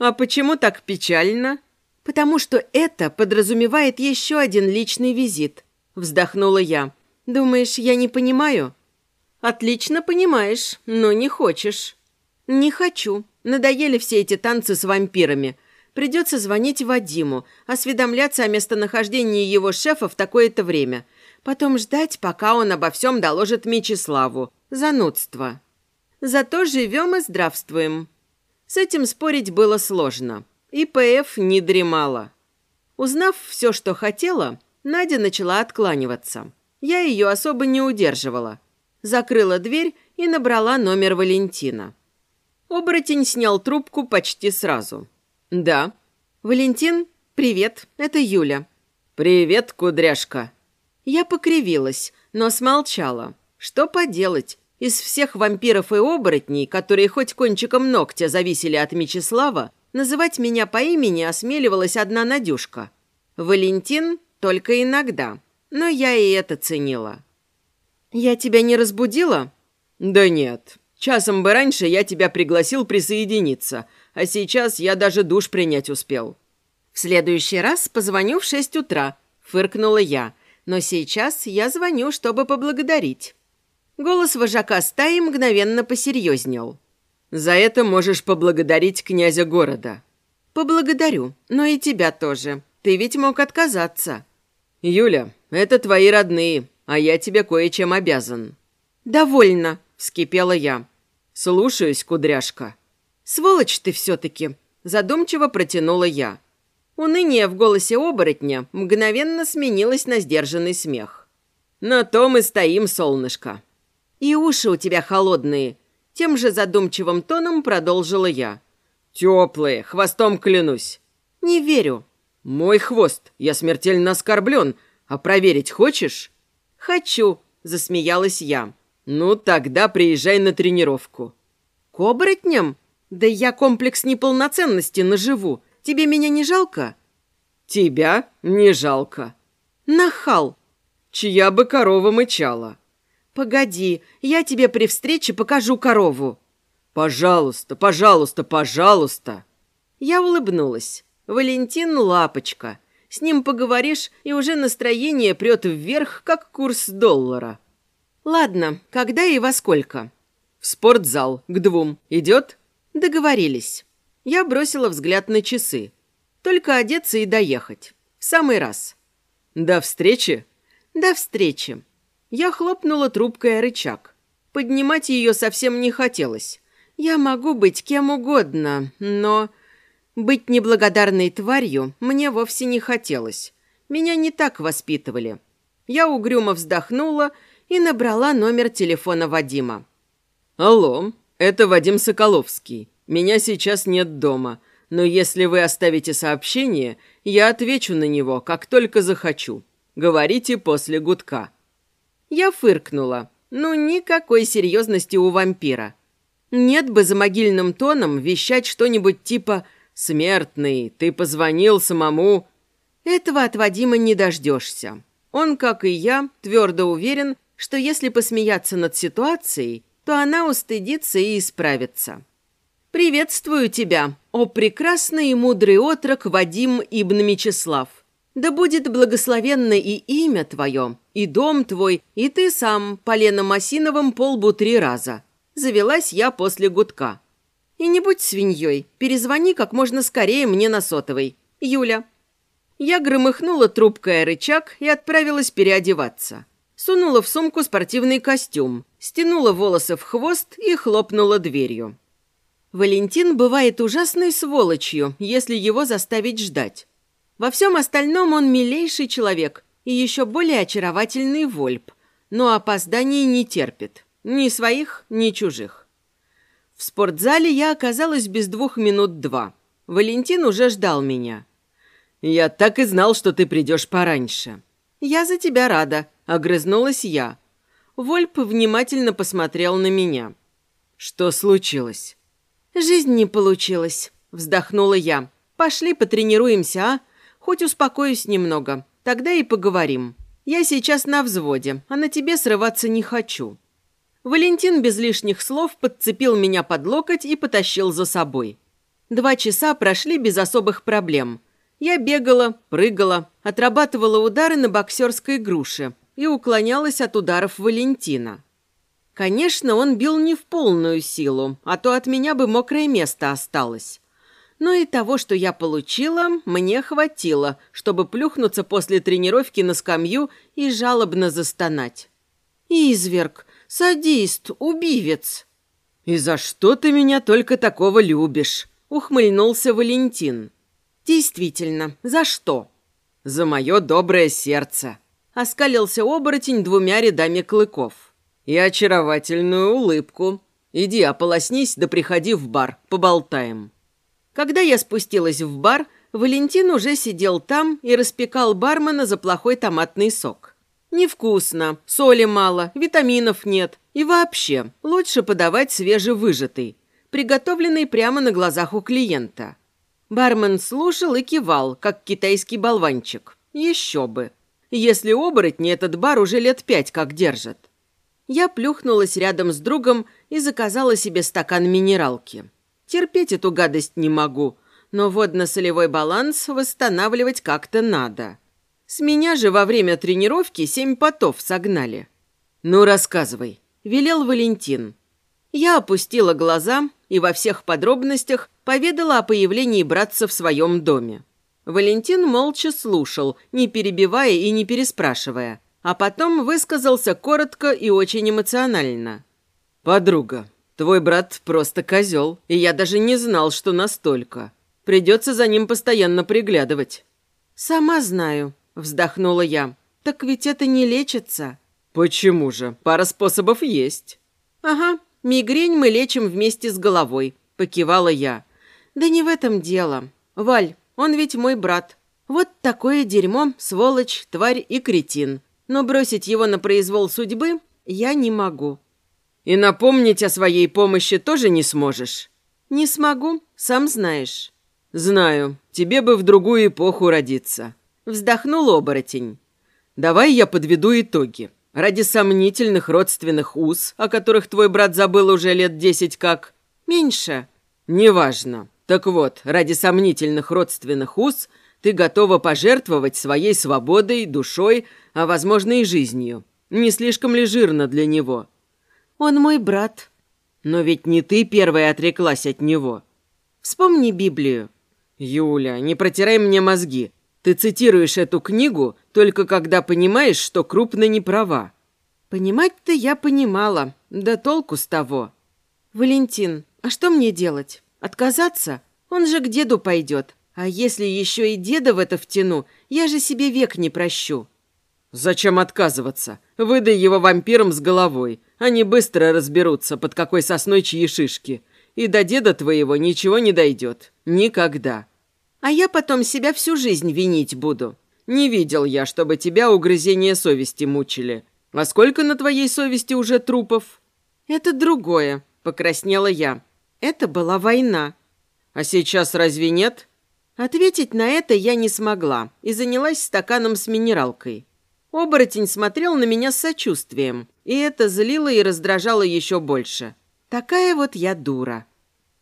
«А почему так печально?» «Потому что это подразумевает еще один личный визит», – вздохнула я. «Думаешь, я не понимаю?» «Отлично понимаешь, но не хочешь». «Не хочу. Надоели все эти танцы с вампирами. Придется звонить Вадиму, осведомляться о местонахождении его шефа в такое-то время. Потом ждать, пока он обо всем доложит Мечиславу. Занудство. Зато живем и здравствуем». С этим спорить было сложно. И ПФ не дремала. Узнав все, что хотела, Надя начала откланиваться. Я ее особо не удерживала закрыла дверь и набрала номер Валентина. Оборотень снял трубку почти сразу. «Да». «Валентин, привет, это Юля». «Привет, кудряшка». Я покривилась, но смолчала. Что поделать? Из всех вампиров и оборотней, которые хоть кончиком ногтя зависели от Мечислава, называть меня по имени осмеливалась одна Надюшка. Валентин только иногда, но я и это ценила. «Я тебя не разбудила?» «Да нет. Часом бы раньше я тебя пригласил присоединиться, а сейчас я даже душ принять успел». «В следующий раз позвоню в шесть утра», — фыркнула я. «Но сейчас я звоню, чтобы поблагодарить». Голос вожака стаи мгновенно посерьезнел. «За это можешь поблагодарить князя города». «Поблагодарю, но и тебя тоже. Ты ведь мог отказаться». «Юля, это твои родные, а я тебе кое-чем обязан». «Довольно», — вскипела я. «Слушаюсь, кудряшка». «Сволочь ты все-таки», — задумчиво протянула я. Уныние в голосе оборотня мгновенно сменилось на сдержанный смех. «На то мы стоим, солнышко». «И уши у тебя холодные», — тем же задумчивым тоном продолжила я. «Теплые, хвостом клянусь». «Не верю». «Мой хвост, я смертельно оскорблен. А проверить хочешь?» «Хочу», — засмеялась я. «Ну, тогда приезжай на тренировку». «К оборотням? Да я комплекс неполноценности наживу. Тебе меня не жалко?» «Тебя не жалко». «Нахал!» «Чья бы корова мычала?» «Погоди, я тебе при встрече покажу корову». «Пожалуйста, пожалуйста, пожалуйста». Я улыбнулась. Валентин – лапочка. С ним поговоришь, и уже настроение прет вверх, как курс доллара. Ладно, когда и во сколько? В спортзал, к двум. Идет? Договорились. Я бросила взгляд на часы. Только одеться и доехать. В самый раз. До встречи? До встречи. Я хлопнула трубкой о рычаг. Поднимать ее совсем не хотелось. Я могу быть кем угодно, но... Быть неблагодарной тварью мне вовсе не хотелось. Меня не так воспитывали. Я угрюмо вздохнула и набрала номер телефона Вадима. «Алло, это Вадим Соколовский. Меня сейчас нет дома, но если вы оставите сообщение, я отвечу на него, как только захочу. Говорите после гудка». Я фыркнула. Ну, никакой серьезности у вампира. Нет бы за могильным тоном вещать что-нибудь типа «Смертный, ты позвонил самому...» Этого от Вадима не дождешься. Он, как и я, твердо уверен, что если посмеяться над ситуацией, то она устыдится и исправится. «Приветствую тебя, о прекрасный и мудрый отрок Вадим Ибн Мечислав! Да будет благословенно и имя твое, и дом твой, и ты сам поленом осиновым полбу три раза!» Завелась я после гудка. И не будь свиньей, перезвони как можно скорее мне на сотовый. Юля. Я громыхнула трубкой рычаг и отправилась переодеваться. Сунула в сумку спортивный костюм, стянула волосы в хвост и хлопнула дверью. Валентин бывает ужасной сволочью, если его заставить ждать. Во всем остальном он милейший человек и еще более очаровательный вольп, но опозданий не терпит. Ни своих, ни чужих. В спортзале я оказалась без двух минут два. Валентин уже ждал меня. «Я так и знал, что ты придешь пораньше». «Я за тебя рада», — огрызнулась я. Вольп внимательно посмотрел на меня. «Что случилось?» «Жизнь не получилась», — вздохнула я. «Пошли потренируемся, а? Хоть успокоюсь немного. Тогда и поговорим. Я сейчас на взводе, а на тебе срываться не хочу». Валентин без лишних слов подцепил меня под локоть и потащил за собой. Два часа прошли без особых проблем. Я бегала, прыгала, отрабатывала удары на боксерской груше и уклонялась от ударов Валентина. Конечно, он бил не в полную силу, а то от меня бы мокрое место осталось. Но и того, что я получила, мне хватило, чтобы плюхнуться после тренировки на скамью и жалобно застонать. «Изверг, Садист, убивец!» «И за что ты меня только такого любишь?» — ухмыльнулся Валентин. «Действительно, за что?» «За мое доброе сердце!» — оскалился оборотень двумя рядами клыков. «И очаровательную улыбку. Иди ополоснись, да приходи в бар, поболтаем». Когда я спустилась в бар, Валентин уже сидел там и распекал бармена за плохой томатный сок. Невкусно, соли мало, витаминов нет. И вообще, лучше подавать свежевыжатый, приготовленный прямо на глазах у клиента. Бармен слушал и кивал, как китайский болванчик. Еще бы. Если оборотни этот бар уже лет пять как держат. Я плюхнулась рядом с другом и заказала себе стакан минералки. Терпеть эту гадость не могу, но водно-солевой баланс восстанавливать как-то надо. С меня же во время тренировки семь потов согнали. «Ну, рассказывай», – велел Валентин. Я опустила глаза и во всех подробностях поведала о появлении братца в своем доме. Валентин молча слушал, не перебивая и не переспрашивая, а потом высказался коротко и очень эмоционально. «Подруга, твой брат просто козел, и я даже не знал, что настолько. Придется за ним постоянно приглядывать». «Сама знаю», Вздохнула я. «Так ведь это не лечится». «Почему же? Пара способов есть». «Ага, мигрень мы лечим вместе с головой», – покивала я. «Да не в этом дело. Валь, он ведь мой брат. Вот такое дерьмо, сволочь, тварь и кретин. Но бросить его на произвол судьбы я не могу». «И напомнить о своей помощи тоже не сможешь?» «Не смогу, сам знаешь». «Знаю. Тебе бы в другую эпоху родиться». Вздохнул оборотень. «Давай я подведу итоги. Ради сомнительных родственных уз, о которых твой брат забыл уже лет десять как...» «Меньше». «Неважно. Так вот, ради сомнительных родственных уз ты готова пожертвовать своей свободой, душой, а, возможно, и жизнью. Не слишком ли жирно для него?» «Он мой брат». «Но ведь не ты первая отреклась от него». «Вспомни Библию». «Юля, не протирай мне мозги. Ты цитируешь эту книгу только когда понимаешь, что крупно не права. Понимать-то я понимала, да толку с того. Валентин, а что мне делать? Отказаться? Он же к деду пойдет. А если еще и деда в это втяну, я же себе век не прощу. Зачем отказываться? Выдай его вампирам с головой. Они быстро разберутся, под какой сосной чьи шишки. И до деда твоего ничего не дойдет. Никогда. А я потом себя всю жизнь винить буду. Не видел я, чтобы тебя угрызения совести мучили. А сколько на твоей совести уже трупов? Это другое, покраснела я. Это была война. А сейчас разве нет? Ответить на это я не смогла и занялась стаканом с минералкой. Оборотень смотрел на меня с сочувствием, и это злило и раздражало еще больше. Такая вот я дура.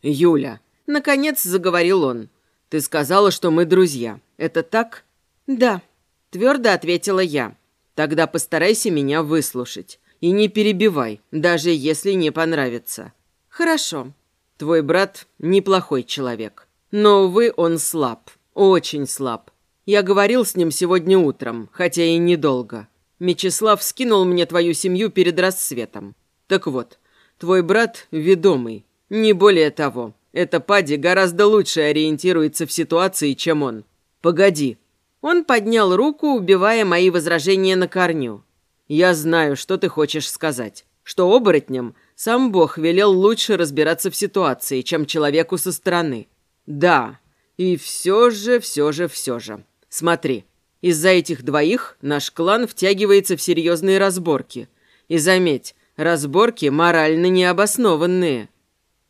«Юля», — наконец заговорил он, «Ты сказала, что мы друзья. Это так?» «Да», – твердо ответила я. «Тогда постарайся меня выслушать. И не перебивай, даже если не понравится». «Хорошо». «Твой брат неплохой человек. Но, увы, он слаб. Очень слаб. Я говорил с ним сегодня утром, хотя и недолго. Мечислав скинул мне твою семью перед рассветом. Так вот, твой брат ведомый. Не более того. Эта Пади гораздо лучше ориентируется в ситуации, чем он. Погоди. Он поднял руку, убивая мои возражения на корню. Я знаю, что ты хочешь сказать. Что оборотням сам Бог велел лучше разбираться в ситуации, чем человеку со стороны. Да. И все же, все же, все же. Смотри. Из-за этих двоих наш клан втягивается в серьезные разборки. И заметь, разборки морально необоснованные.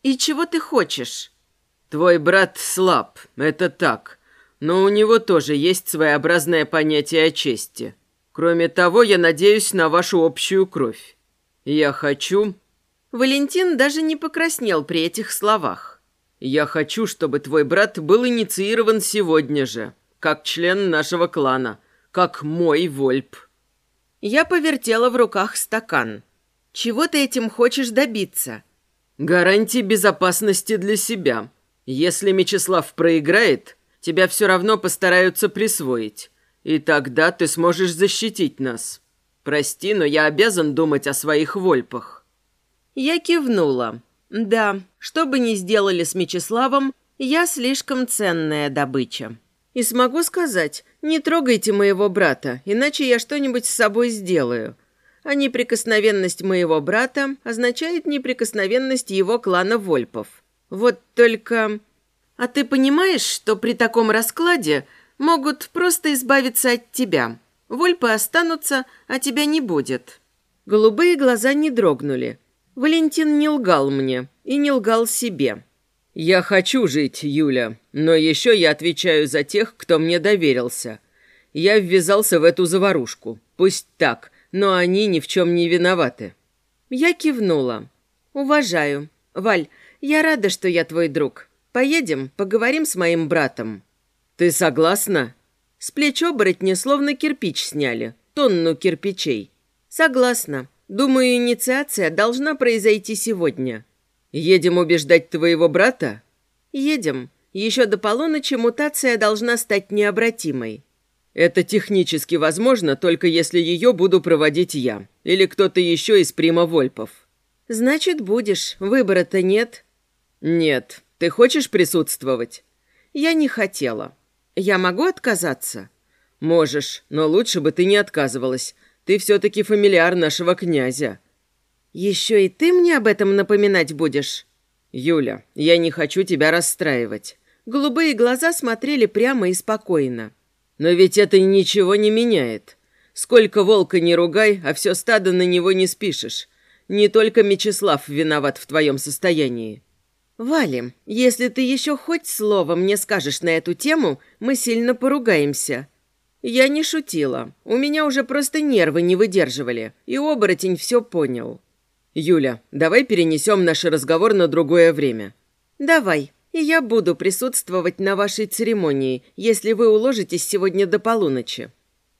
«И чего ты хочешь?» «Твой брат слаб, это так. Но у него тоже есть своеобразное понятие о чести. Кроме того, я надеюсь на вашу общую кровь. Я хочу...» Валентин даже не покраснел при этих словах. «Я хочу, чтобы твой брат был инициирован сегодня же, как член нашего клана, как мой Вольп». Я повертела в руках стакан. «Чего ты этим хочешь добиться?» Гарантии безопасности для себя. Если Мечислав проиграет, тебя все равно постараются присвоить. И тогда ты сможешь защитить нас. Прости, но я обязан думать о своих вольпах». Я кивнула. «Да, что бы ни сделали с Мечиславом, я слишком ценная добыча. И смогу сказать, не трогайте моего брата, иначе я что-нибудь с собой сделаю. а неприкосновенность моего брата означает неприкосновенность его клана Вольпов. Вот только... А ты понимаешь, что при таком раскладе могут просто избавиться от тебя? Вольпы останутся, а тебя не будет». Голубые глаза не дрогнули. Валентин не лгал мне и не лгал себе. «Я хочу жить, Юля, но еще я отвечаю за тех, кто мне доверился. Я ввязался в эту заварушку. Пусть так, но они ни в чем не виноваты». Я кивнула. «Уважаю. Валь, я рада, что я твой друг. Поедем, поговорим с моим братом». «Ты согласна?» С плеч оборотня словно кирпич сняли. Тонну кирпичей. «Согласна. Думаю, инициация должна произойти сегодня». «Едем убеждать твоего брата?» «Едем. Еще до полуночи мутация должна стать необратимой». «Это технически возможно, только если ее буду проводить я. Или кто-то еще из прима Вольпов». «Значит, будешь. Выбора-то нет». «Нет. Ты хочешь присутствовать?» «Я не хотела. Я могу отказаться?» «Можешь, но лучше бы ты не отказывалась. Ты все-таки фамильяр нашего князя». «Еще и ты мне об этом напоминать будешь?» «Юля, я не хочу тебя расстраивать». Голубые глаза смотрели прямо и спокойно. «Но ведь это ничего не меняет. Сколько волка не ругай, а все стадо на него не спишешь. Не только Мечислав виноват в твоем состоянии». «Валим, если ты еще хоть слово мне скажешь на эту тему, мы сильно поругаемся». Я не шутила. У меня уже просто нервы не выдерживали, и оборотень все понял. «Юля, давай перенесем наш разговор на другое время». «Давай, и я буду присутствовать на вашей церемонии, если вы уложитесь сегодня до полуночи».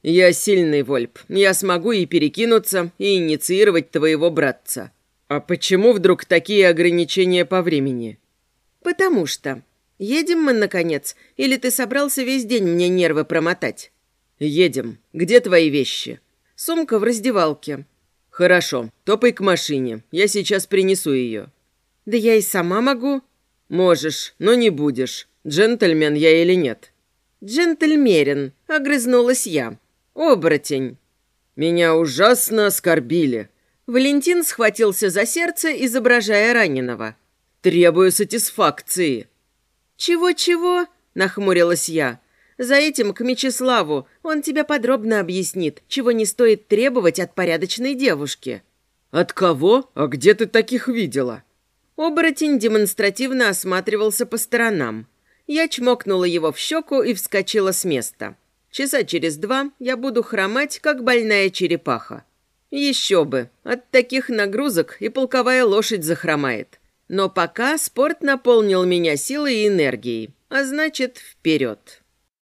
«Я сильный, Вольп. Я смогу и перекинуться, и инициировать твоего братца. «А почему вдруг такие ограничения по времени?» «Потому что. Едем мы, наконец, или ты собрался весь день мне нервы промотать?» «Едем. Где твои вещи?» «Сумка в раздевалке». «Хорошо. Топай к машине. Я сейчас принесу ее». «Да я и сама могу». «Можешь, но не будешь. Джентльмен я или нет?» «Джентльмерин», — огрызнулась я. «Оборотень». «Меня ужасно оскорбили», Валентин схватился за сердце, изображая раненого. «Требую сатисфакции». «Чего-чего?» – нахмурилась я. «За этим к Мечиславу. Он тебе подробно объяснит, чего не стоит требовать от порядочной девушки». «От кого? А где ты таких видела?» Оборотень демонстративно осматривался по сторонам. Я чмокнула его в щеку и вскочила с места. Часа через два я буду хромать, как больная черепаха. Еще бы, от таких нагрузок и полковая лошадь захромает. Но пока спорт наполнил меня силой и энергией, а значит, вперед.